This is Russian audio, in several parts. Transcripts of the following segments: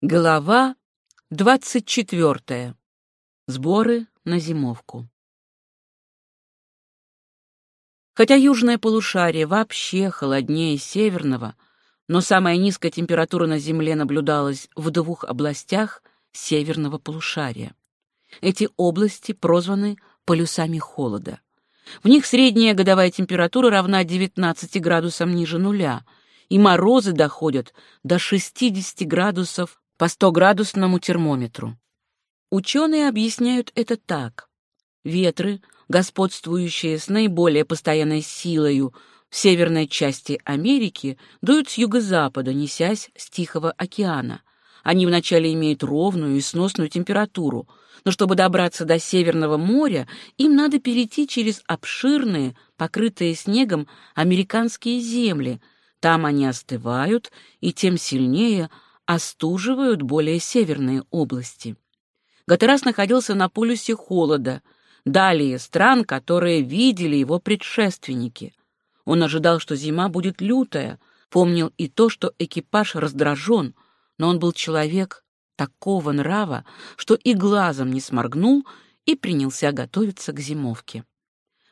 Глава двадцать четвертая. Сборы на зимовку. Хотя южное полушарие вообще холоднее северного, но самая низкая температура на Земле наблюдалась в двух областях северного полушария. Эти области прозваны полюсами холода. В них средняя годовая температура равна 19 градусам ниже нуля, и морозы доходят до 60 градусов по 100-градусному термометру. Ученые объясняют это так. Ветры, господствующие с наиболее постоянной силою в северной части Америки, дуют с юго-запада, несясь с Тихого океана. Они вначале имеют ровную и сносную температуру, но чтобы добраться до Северного моря, им надо перейти через обширные, покрытые снегом, американские земли. Там они остывают, и тем сильнее – остуживают более северные области. Гатерас находился на полюсе холода, далее стран, которые видели его предшественники. Он ожидал, что зима будет лютая, помнил и то, что экипаж раздражен, но он был человек такого нрава, что и глазом не сморгнул и принялся готовиться к зимовке.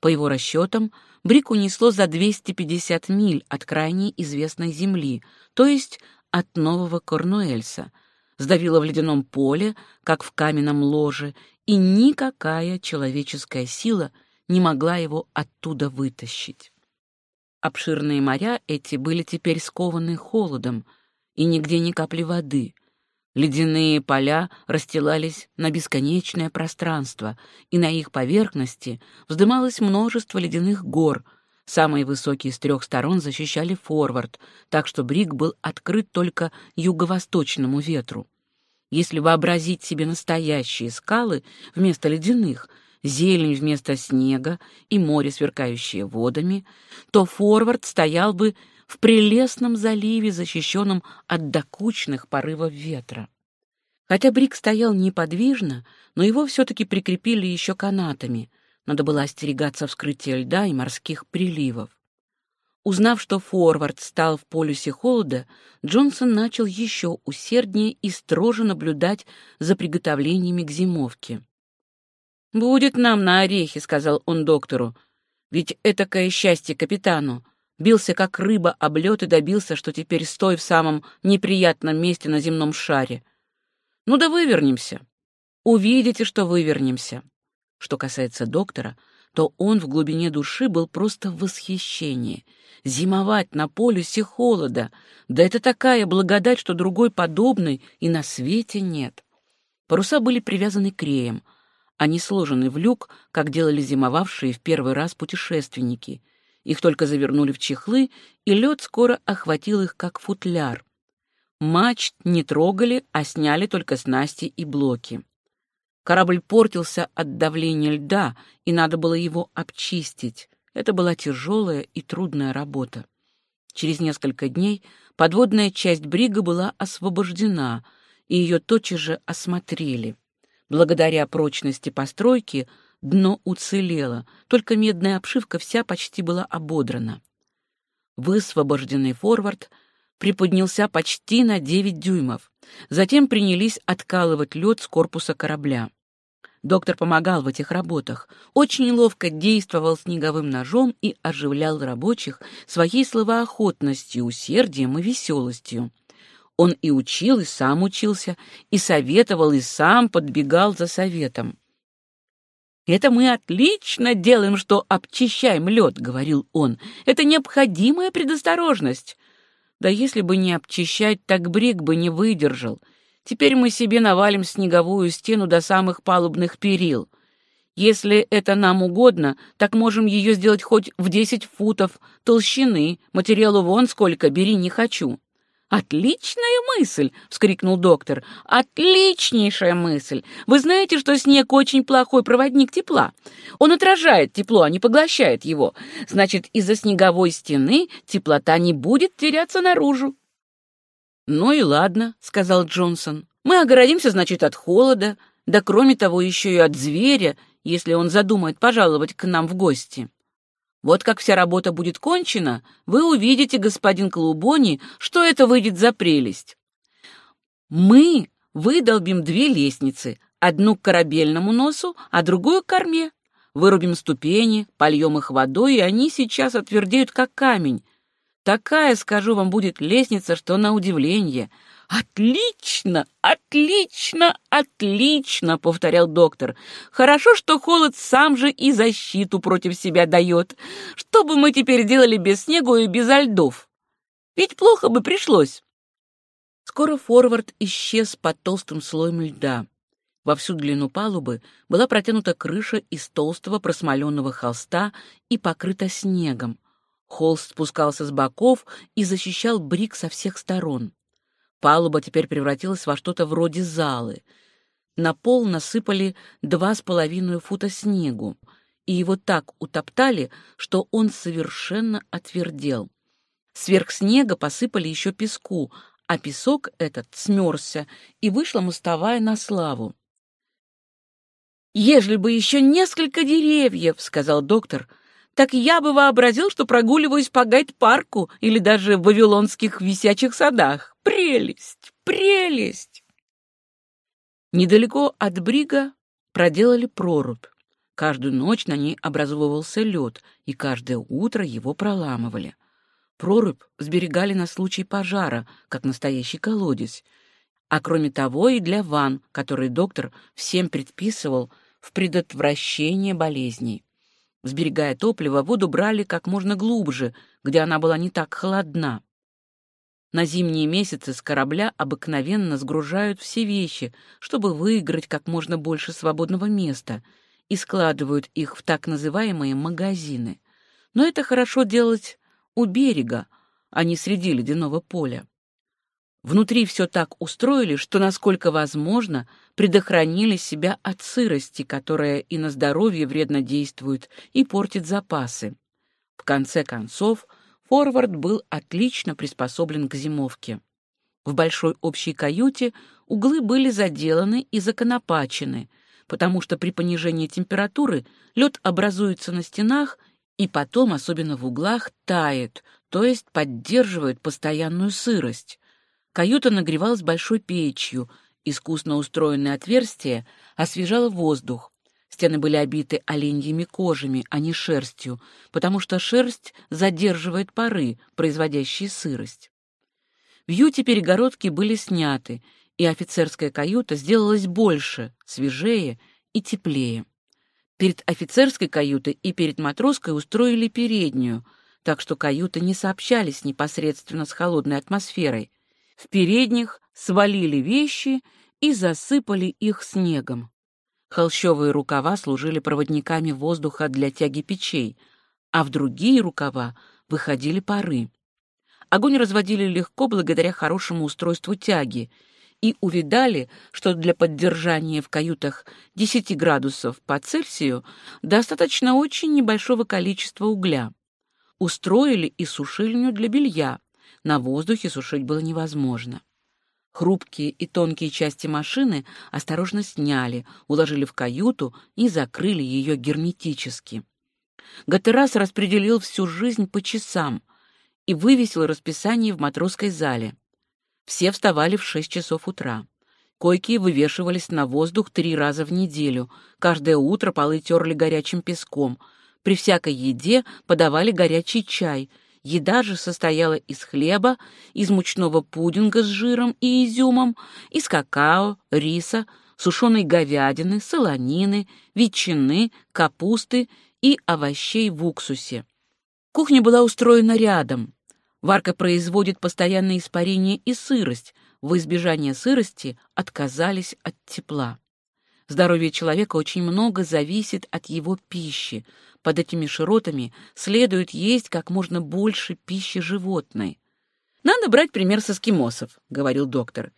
По его расчетам, Брик унесло за 250 миль от крайней известной земли, то есть от нового Корнуэльса, сдавило в ледяном поле, как в каменном ложе, и никакая человеческая сила не могла его оттуда вытащить. Обширные моря эти были теперь скованы холодом, и нигде ни капли воды. Ледяные поля расстилались на бесконечное пространство, и на их поверхности вздымалось множество ледяных гор — Самые высокие с трех сторон защищали форвард, так что брик был открыт только юго-восточному ветру. Если вообразить себе настоящие скалы вместо ледяных, зелень вместо снега и море, сверкающее водами, то форвард стоял бы в прелестном заливе, защищенном от докучных порывов ветра. Хотя брик стоял неподвижно, но его все-таки прикрепили еще канатами — надо было остерегаться вскрытия льда и морских приливов. Узнав, что форвард стал в полюсе холода, Джонсон начал еще усерднее и строже наблюдать за приготовлениями к зимовке. «Будет нам на орехи», — сказал он доктору. «Ведь этакое счастье капитану. Бился как рыба об лед и добился, что теперь стой в самом неприятном месте на земном шаре. Ну да вывернемся. Увидите, что вывернемся. Что касается доктора, то он в глубине души был просто в восхищении. Зимовать на полюсе холода, да это такая благодать, что другой подобной и на свете нет. Паруса были привязаны креем, они сложены в люк, как делали зимовавшие в первый раз путешественники. Их только завернули в чехлы, и лед скоро охватил их, как футляр. Мачт не трогали, а сняли только снасти и блоки. Корабль портился от давления льда, и надо было его обчистить. Это была тяжелая и трудная работа. Через несколько дней подводная часть брига была освобождена, и ее тотчас же осмотрели. Благодаря прочности постройки дно уцелело, только медная обшивка вся почти была ободрана. Высвобожденный форвард приподнялся почти на 9 дюймов. Затем принялись откалывать лед с корпуса корабля. Доктор помогал в этих работах, очень ловко действовал снеговым ножом и оживлял рабочих своей словоохотностью, усердием и веселостью. Он и учил, и сам учился, и советовал, и сам подбегал за советом. «Это мы отлично делаем, что обчищаем лед», — говорил он. «Это необходимая предосторожность. Да если бы не обчищать, так брик бы не выдержал. Теперь мы себе навалим снеговую стену до самых палубных перил. Если это нам угодно, так можем ее сделать хоть в десять футов толщины. Материалу вон сколько, бери не хочу. «Отличная мысль!» — вскрикнул доктор. «Отличнейшая мысль! Вы знаете, что снег очень плохой проводник тепла. Он отражает тепло, а не поглощает его. Значит, из-за снеговой стены теплота не будет теряться наружу». «Ну и ладно», — сказал Джонсон. «Мы огородимся, значит, от холода, да кроме того еще и от зверя, если он задумает пожаловать к нам в гости». Вот как вся работа будет кончена, вы увидите, господин Колубони, что это выйдет за прелесть. Мы выдолбим две лестницы, одну к корабельному носу, а другую к корме. Вырубим ступени, польем их водой, и они сейчас отвердеют, как камень. Такая, скажу вам, будет лестница, что на удивление. «Отлично! Отлично! Отлично!» — повторял доктор. «Хорошо, что холод сам же и защиту против себя дает. Что бы мы теперь делали без снегу и без льдов? Ведь плохо бы пришлось». Скоро форвард исчез под толстым слоем льда. Во всю длину палубы была протянута крыша из толстого просмоленного холста и покрыта снегом. Холст спускался с боков и защищал брик со всех сторон. Палуба теперь превратилась во что-то вроде залы. На пол насыпали два с половиной фута снегу, и его так утоптали, что он совершенно отвердел. Сверх снега посыпали еще песку, а песок этот смерзся, и вышла мостовая на славу. «Ежели бы еще несколько деревьев», — сказал доктор, — «так я бы вообразил, что прогуливаюсь по гайд-парку или даже в вавилонских висячих садах. Прелесть! Прелесть!» Недалеко от брига проделали прорубь. Каждую ночь на ней образовывался лед, и каждое утро его проламывали. Прорубь сберегали на случай пожара, как настоящий колодец, а кроме того и для ванн, которые доктор всем предписывал в предотвращение болезней. Сберегая топливо, воду брали как можно глубже, где она была не так холодна. На зимние месяцы с корабля обыкновенно сгружают все вещи, чтобы выиграть как можно больше свободного места, и складывают их в так называемые магазины. Но это хорошо делать у берега, а не среди ледяного поля. Внутри все так устроили, что, насколько возможно, предохранили себя от сырости, которая и на здоровье вредно действует и портит запасы. В конце концов, форвард был отлично приспособлен к зимовке. В большой общей каюте углы были заделаны и законопачены, потому что при понижении температуры лед образуется на стенах и потом, особенно в углах, тает, то есть поддерживает постоянную сырость. Каюта нагревалась большой печью, искусно устроенное отверстие освежало воздух. Стены были обиты оленьими кожами, а не шерстью, потому что шерсть задерживает пары, производящие сырость. В юте перегородки были сняты, и офицерская каюта сделалась больше, свежее и теплее. Перед офицерской каютой и перед матросской устроили переднюю, так что каюты не сообщались непосредственно с холодной атмосферой. В передних свалили вещи и засыпали их снегом. Холщовые рукава служили проводниками воздуха для тяги печей, а в другие рукава выходили пары. Огонь разводили легко благодаря хорошему устройству тяги — и увидали, что для поддержания в каютах 10 градусов по Цельсию достаточно очень небольшого количества угля. Устроили и сушильню для белья. На воздухе сушить было невозможно. Хрупкие и тонкие части машины осторожно сняли, уложили в каюту и закрыли ее герметически. Гатерас распределил всю жизнь по часам и вывесил расписание в матросской зале. Все вставали в шесть часов утра. Койки вывешивались на воздух три раза в неделю. Каждое утро полы терли горячим песком. При всякой еде подавали горячий чай. Еда же состояла из хлеба, из мучного пудинга с жиром и изюмом, из какао, риса, сушеной говядины, солонины, ветчины, капусты и овощей в уксусе. Кухня была устроена рядом. Варка производит постоянное испарение и сырость. В избежание сырости отказались от тепла. Здоровье человека очень много зависит от его пищи. Под этими широтами следует есть как можно больше пищи животной. «Надо брать пример с эскимосов», — говорил доктор.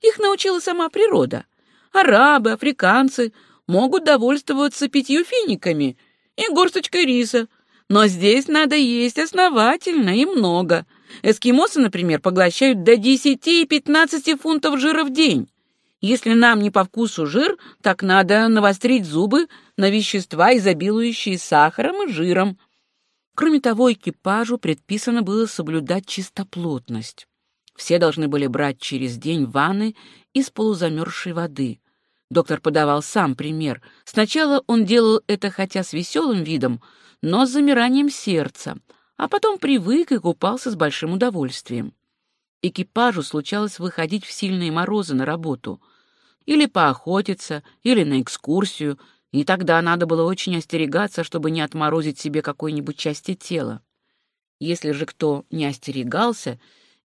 «Их научила сама природа. Арабы, африканцы могут довольствоваться пятью финиками и горсточкой риса, но здесь надо есть основательно и много. Эскимосы, например, поглощают до 10 и 15 фунтов жира в день. Если нам не по вкусу жир, так надо навострить зубы на вещества, изобилующие сахаром и жиром. Кроме того, экипажу предписано было соблюдать чистоплотность. Все должны были брать через день ванны из полузамерзшей воды. Доктор подавал сам пример. Сначала он делал это хотя с веселым видом, но с замиранием сердца, а потом привык и купался с большим удовольствием. Экипажу случалось выходить в сильные морозы на работу. Или поохотиться, или на экскурсию, и тогда надо было очень остерегаться, чтобы не отморозить себе какой-нибудь части тела. Если же кто не остерегался,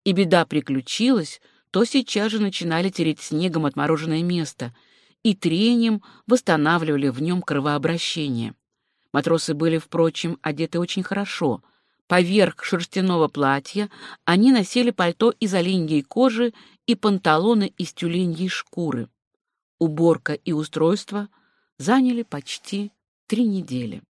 и беда приключилась, то сейчас же начинали тереть снегом отмороженное место и трением восстанавливали в нем кровообращение. Матросы были, впрочем, одеты очень хорошо. Поверх шерстяного платья они носили пальто из оленьей кожи и панталоны из тюленьей шкуры. Уборка и устройство заняли почти три недели.